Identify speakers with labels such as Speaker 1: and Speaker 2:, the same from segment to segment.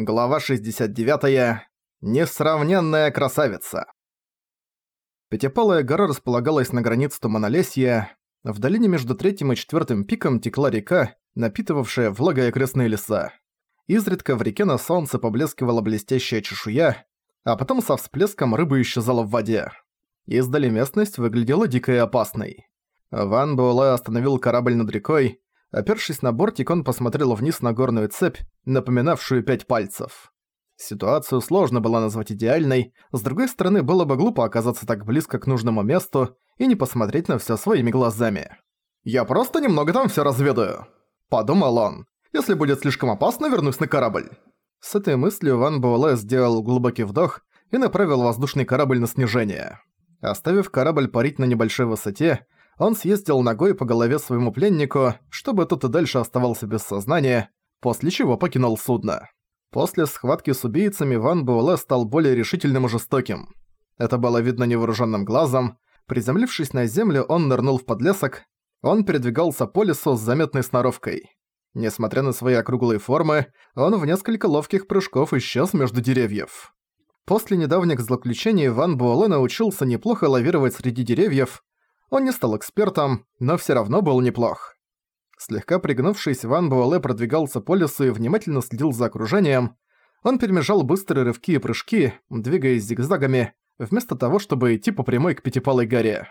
Speaker 1: Глава 69. -я. Несравненная красавица. Пятипалая гора располагалась на границе Туманолесья. В долине между третьим и четвертым пиком текла река, напитывавшая влагой окрестные леса. Изредка в реке на солнце поблескивала блестящая чешуя, а потом со всплеском рыба исчезала в воде. Издали местность выглядела дикой и опасной. Ван Буэлэ остановил корабль над рекой, Опершись на бортик, он посмотрел вниз на горную цепь, напоминавшую пять пальцев. Ситуацию сложно было назвать идеальной, с другой стороны, было бы глупо оказаться так близко к нужному месту и не посмотреть на всё своими глазами. «Я просто немного там всё разведаю», — подумал он. «Если будет слишком опасно, вернусь на корабль». С этой мыслью Ван Буэлэ сделал глубокий вдох и направил воздушный корабль на снижение. Оставив корабль парить на небольшой высоте, он съездил ногой по голове своему пленнику, чтобы тот и дальше оставался без сознания, после чего покинул судно. После схватки с убийцами Ван Буэлэ стал более решительным и жестоким. Это было видно невооруженным глазом. Приземлившись на землю, он нырнул в подлесок. Он передвигался по лесу с заметной сноровкой. Несмотря на свои округлые формы, он в несколько ловких прыжков исчез между деревьев. После недавних злоключений Ван Буэлэ научился неплохо лавировать среди деревьев, он не стал экспертом, но все равно был неплох. Слегка пригнувшись, Ван Буэлэ продвигался по лесу и внимательно следил за окружением. Он перемежал быстрые рывки и прыжки, двигаясь зигзагами, вместо того, чтобы идти по прямой к Пятипалой горе.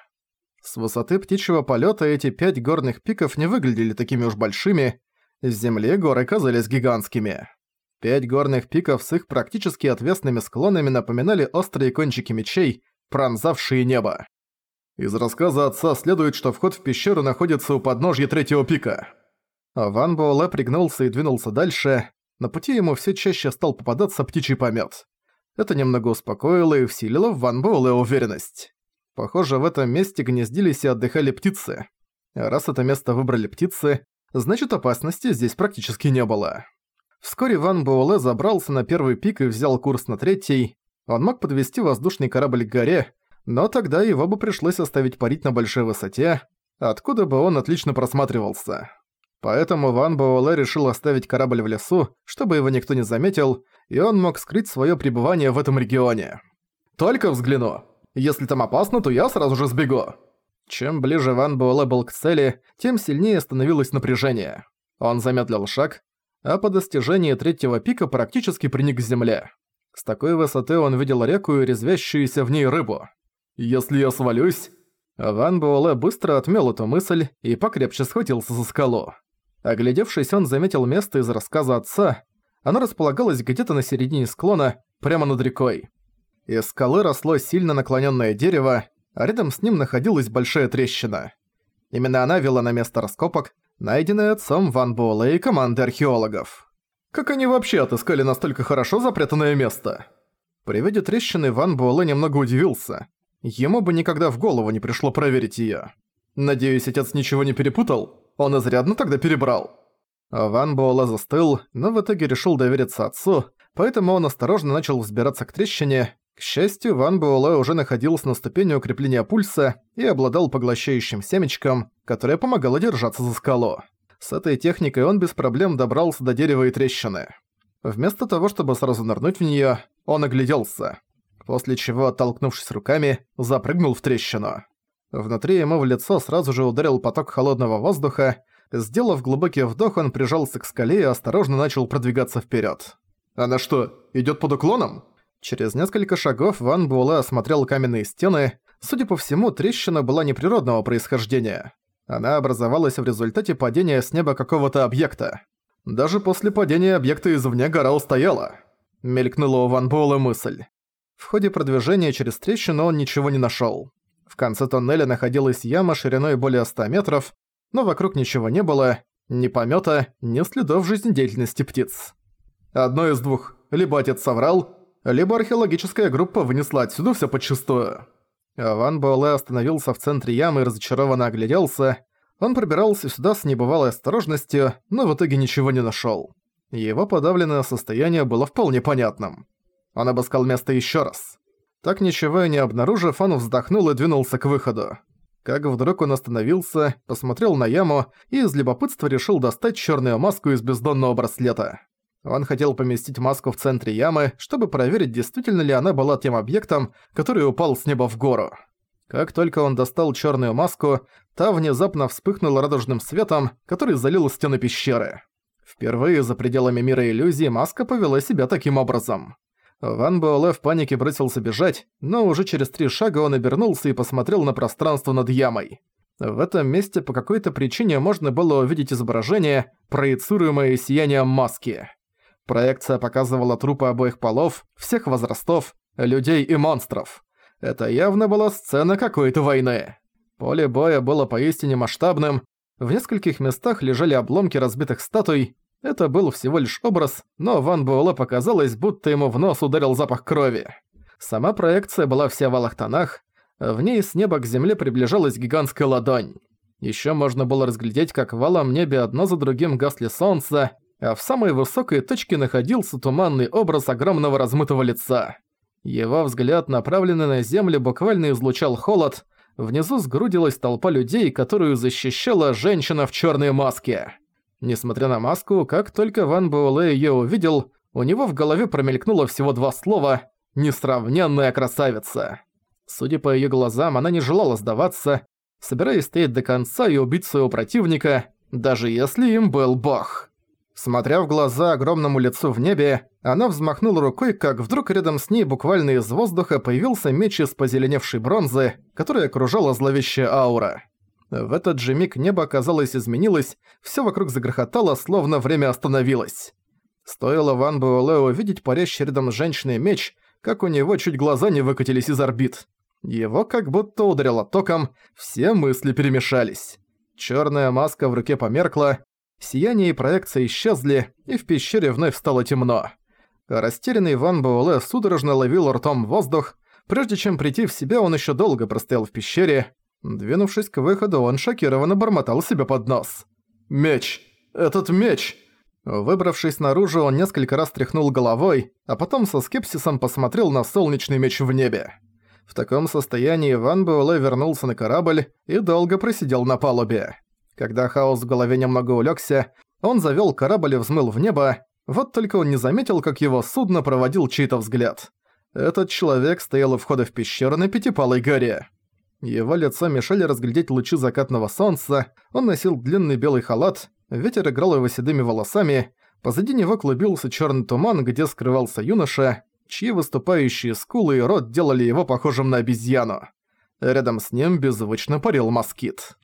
Speaker 1: С высоты птичьего полета эти пять горных пиков не выглядели такими уж большими, с земли горы казались гигантскими. Пять горных пиков с их практически отвесными склонами напоминали острые кончики мечей, пронзавшие небо. Из рассказа отца следует, что вход в пещеру находится у подножья третьего пика. А Ван Буэлэ пригнулся и двинулся дальше. На пути ему все чаще стал попадаться птичий помет. Это немного успокоило и усилило в Ван Буэлэ уверенность. Похоже, в этом месте гнездились и отдыхали птицы. Раз это место выбрали птицы, значит опасности здесь практически не было. Вскоре Ван Буэлэ забрался на первый пик и взял курс на третий. Он мог подвести воздушный корабль к горе, но тогда его бы пришлось оставить парить на большой высоте, откуда бы он отлично просматривался. Поэтому Ван Буэлэ решил оставить корабль в лесу, чтобы его никто не заметил, и он мог скрыть свое пребывание в этом регионе. «Только взгляну! Если там опасно, то я сразу же сбегу!» Чем ближе Ван Буэлэ был к цели, тем сильнее становилось напряжение. Он замедлил шаг, а по достижении третьего пика практически приник к земле. С такой высоты он видел реку и резвящуюся в ней рыбу. Если я свалюсь...» Ван Буэлэ быстро отмёл эту мысль и покрепче схватился за скалу. Оглядевшись, он заметил место из рассказа отца. Оно располагалось где-то на середине склона, прямо над рекой. Из скалы росло сильно наклонённое дерево, а рядом с ним находилась большая трещина. Именно она вела на место раскопок, найденное отцом Ван Буэлэ и командой археологов. Как они вообще отыскали настолько хорошо запрятанное место? При виде трещины Ван Буэлэ немного удивился. Ему бы никогда в голову не пришло проверить её. Надеюсь, отец ничего не перепутал? Он изрядно тогда перебрал. Ван Буэлэ застыл, но в итоге решил довериться отцу, поэтому он осторожно начал взбираться к трещине. К счастью, Ван Буэлэ уже находился на ступени укрепления пульса и обладал поглощающим семечком, которое помогало держаться за скалу. С этой техникой он без проблем добрался до дерева и трещины. Вместо того, чтобы сразу нырнуть в неё, он огляделся после чего, оттолкнувшись руками, запрыгнул в трещину. Внутри ему в лицо сразу же ударил поток холодного воздуха, сделав глубокий вдох, он прижался к скале и осторожно начал продвигаться вперед. «Она что, идет под уклоном?» Через несколько шагов Ван Буэлэ осмотрел каменные стены. Судя по всему, трещина была неприродного происхождения. Она образовалась в результате падения с неба какого-то объекта. Даже после падения объекта извне гора устояла. Мелькнула у Ван Буэлэ мысль. В ходе продвижения через трещину он ничего не нашёл. В конце тоннеля находилась яма шириной более 100 метров, но вокруг ничего не было, ни помёта, ни следов жизнедеятельности птиц. Одно из двух. Либо отец соврал, либо археологическая группа вынесла отсюда всё подчистую. Ван Буэлэ остановился в центре ямы и разочарованно огляделся. Он пробирался сюда с небывалой осторожностью, но в итоге ничего не нашёл. Его подавленное состояние было вполне понятным. Он обыскал место еще раз. Так ничего и не обнаружив, он вздохнул и двинулся к выходу. Как вдруг он остановился, посмотрел на яму и из любопытства решил достать черную маску из бездонного браслета. Он хотел поместить маску в центре ямы, чтобы проверить, действительно ли она была тем объектом, который упал с неба в гору. Как только он достал черную маску, та внезапно вспыхнула радужным светом, который залил стены пещеры. Впервые за пределами мира иллюзий маска повела себя таким образом. Ван Буэлэ в панике бросился бежать, но уже через три шага он обернулся и посмотрел на пространство над ямой. В этом месте по какой-то причине можно было увидеть изображение, проецируемое сиянием маски. Проекция показывала трупы обоих полов, всех возрастов, людей и монстров. Это явно была сцена какой-то войны. Поле боя было поистине масштабным. В нескольких местах лежали обломки разбитых статуй, это был всего лишь образ, но Ван Буэлэ показалось, будто ему в нос ударил запах крови. Сама проекция была вся в алых тонах, в ней с неба к земле приближалась гигантская ладонь. Ещё можно было разглядеть, как в валом небе одно за другим гасли солнце, а в самой высокой точке находился туманный образ огромного размытого лица. Его взгляд, направленный на землю, буквально излучал холод. Внизу сгрудилась толпа людей, которую защищала женщина в чёрной маске. Несмотря на маску, как только Ван Буэлэ её увидел, у него в голове промелькнуло всего два слова «несравненная красавица». Судя по её глазам, она не желала сдаваться, собираясь стоять до конца и убить своего противника, даже если им был бог. Смотря в глаза огромному лицу в небе, она взмахнула рукой, как вдруг рядом с ней буквально из воздуха появился меч из позеленевшей бронзы, который окружала зловещая аура. В этот же миг небо, казалось, изменилось, все вокруг загрохотало, словно время остановилось. Стоило Ван Буэлэ увидеть парящий рядом с женщиной меч, как у него чуть глаза не выкатились из орбит. Его как будто ударило током, все мысли перемешались. Черная маска в руке померкла, сияние и проекция исчезли, и в пещере вновь стало темно. Растерянный Ван Буэлэ судорожно ловил ртом воздух, прежде чем прийти в себя, он еще долго простоял в пещере, Двинувшись к выходу, он шокированно бормотал себе под нос. «Меч! Этот меч!» Выбравшись наружу, он несколько раз тряхнул головой, а потом со скепсисом посмотрел на солнечный меч в небе. В таком состоянии Ван Буэлэ вернулся на корабль и долго просидел на палубе. Когда хаос в голове немного улегся, он завёл корабль и взмыл в небо, вот только он не заметил, как его судно проводил чей-то взгляд. Этот человек стоял у входа в пещеру на Пятипалой горе. Его лицо мешали разглядеть лучи закатного солнца, он носил длинный белый халат, ветер играл его седыми волосами, позади него клубился черный туман, где скрывался юноша, чьи выступающие скулы и рот делали его похожим на обезьяну. Рядом с ним беззвучно парил москит.